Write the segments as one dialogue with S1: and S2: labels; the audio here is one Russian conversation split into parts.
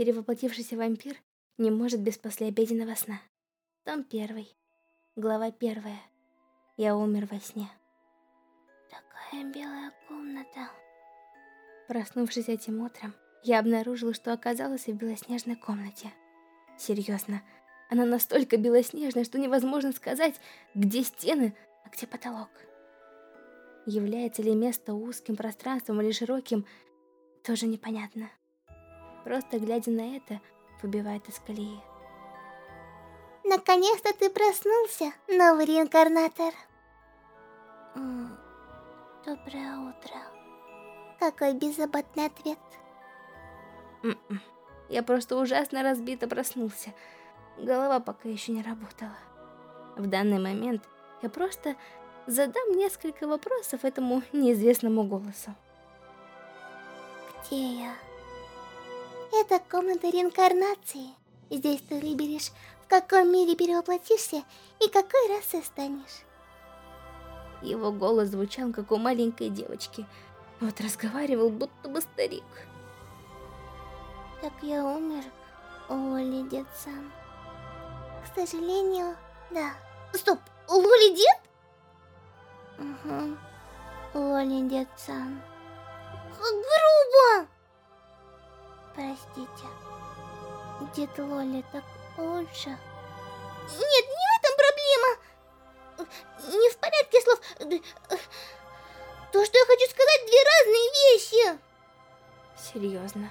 S1: Перевоплотившийся вампир не может без послеобеденного сна. Том первый. Глава первая. Я умер во сне.
S2: Такая белая комната.
S1: Проснувшись этим утром, я обнаружила, что оказалась в белоснежной комнате. Серьезно, она настолько белоснежная, что невозможно сказать, где стены, а где потолок. Является ли место узким пространством или широким, тоже непонятно. Просто глядя на это, выбивает из колеи.
S2: Наконец-то ты проснулся, новый реинкарнатор. Доброе утро. Какой беззаботный ответ.
S1: М-м. Я просто ужасно разбито проснулся. Голова пока еще не работала. В данный момент я просто задам несколько вопросов этому неизвестному голосу.
S2: Где я? Это комната реинкарнации. Здесь ты выберешь, в каком мире перевоплотишься и какой расы станешь.
S1: Его голос звучал, как у маленькой девочки. Вот разговаривал, будто бы старик.
S2: Так я умер, Лоли дед сам. К сожалению, да. Стоп, Лоли дед? Угу. Лоли дед сам. Грубо! Простите. Дед Лоли так лучше. Нет, не в этом проблема. Не в порядке слов. То, что я хочу сказать, две разные вещи.
S1: Серьезно.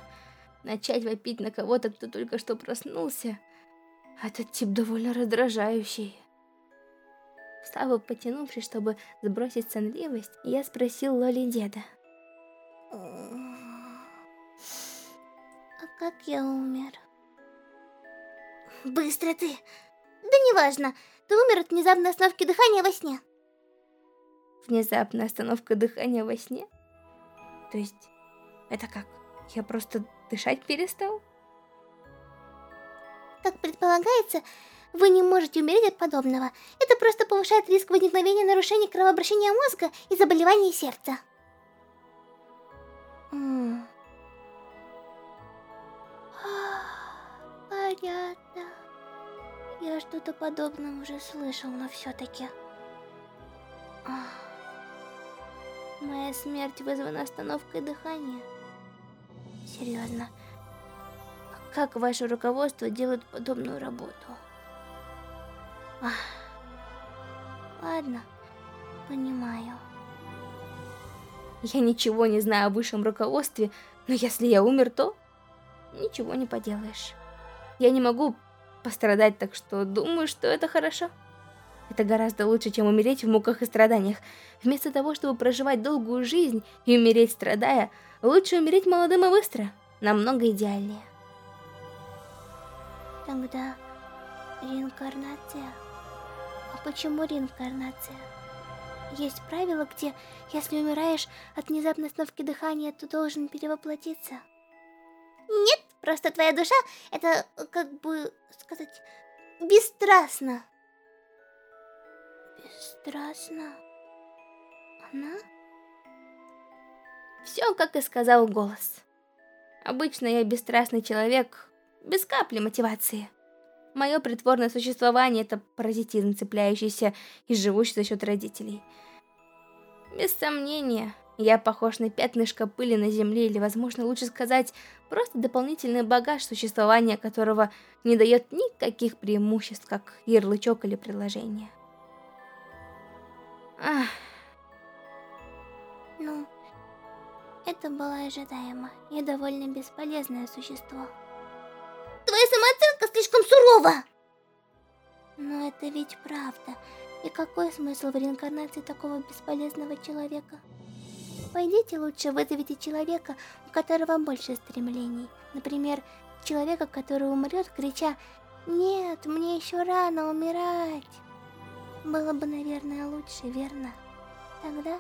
S1: Начать вопить на кого-то, кто только что проснулся, этот тип довольно раздражающий. И потянувшись, чтобы сбросить сонливость, я спросил Лоли деда.
S2: А как я умер? Быстро ты! Да неважно, ты умер от внезапной остановки дыхания во сне.
S1: Внезапная остановка дыхания во сне? То есть, это как? Я просто дышать перестал?
S2: Как предполагается, вы не можете умереть от подобного. Это просто повышает риск возникновения нарушений кровообращения мозга и заболеваний сердца. М Что-то подобное уже слышал, но все-таки... Моя смерть вызвана остановкой дыхания. Серьезно. А как ваше руководство делает подобную работу? Ах. Ладно, понимаю.
S1: Я ничего не знаю о высшем руководстве, но если я умер, то ничего не поделаешь. Я не могу пострадать, так что думаю, что это хорошо. Это гораздо лучше, чем умереть в муках и страданиях. Вместо того, чтобы проживать долгую жизнь и умереть страдая, лучше умереть молодым и быстро. Намного идеальнее.
S2: Тогда реинкарнация. А почему реинкарнация? Есть правила, где, если умираешь от внезапной остановки дыхания, то должен перевоплотиться? Просто твоя душа, это, как бы сказать, бесстрастно. Бесстрастно? Она?
S1: Все, как и сказал голос. Обычно я бесстрастный человек, без капли мотивации. Мое притворное существование — это паразитизм, цепляющийся и живущий за счет родителей. Без сомнения, я похож на пятнышко пыли на земле, или, возможно, лучше сказать, просто дополнительный багаж существования, которого не дает никаких преимуществ, как ярлычок или приложение.
S2: Ах. Ну, это было ожидаемо. Я довольно бесполезное существо. Твоя самооценка слишком сурова! Но это ведь правда. И какой смысл в реинкарнации такого бесполезного человека? Пойдите лучше вызовите человека, у которого больше стремлений. Например, человека, который умрет, крича «Нет, мне еще рано умирать!» Было бы, наверное, лучше, верно? Тогда...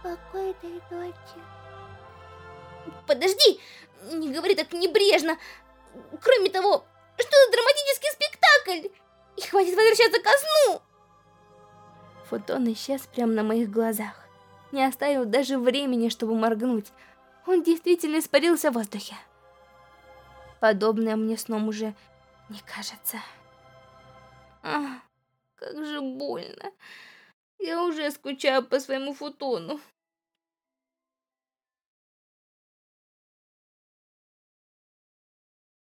S2: Спокойной ночи. Подожди! Не говори так небрежно! Кроме того, что за драматический спектакль? И хватит возвращаться ко сну!
S1: Фотон исчез прямо на моих глазах. Не оставил даже времени, чтобы моргнуть. Он действительно испарился в воздухе. Подобное мне сном уже не кажется. Ах, как же больно. Я уже скучаю по своему футону.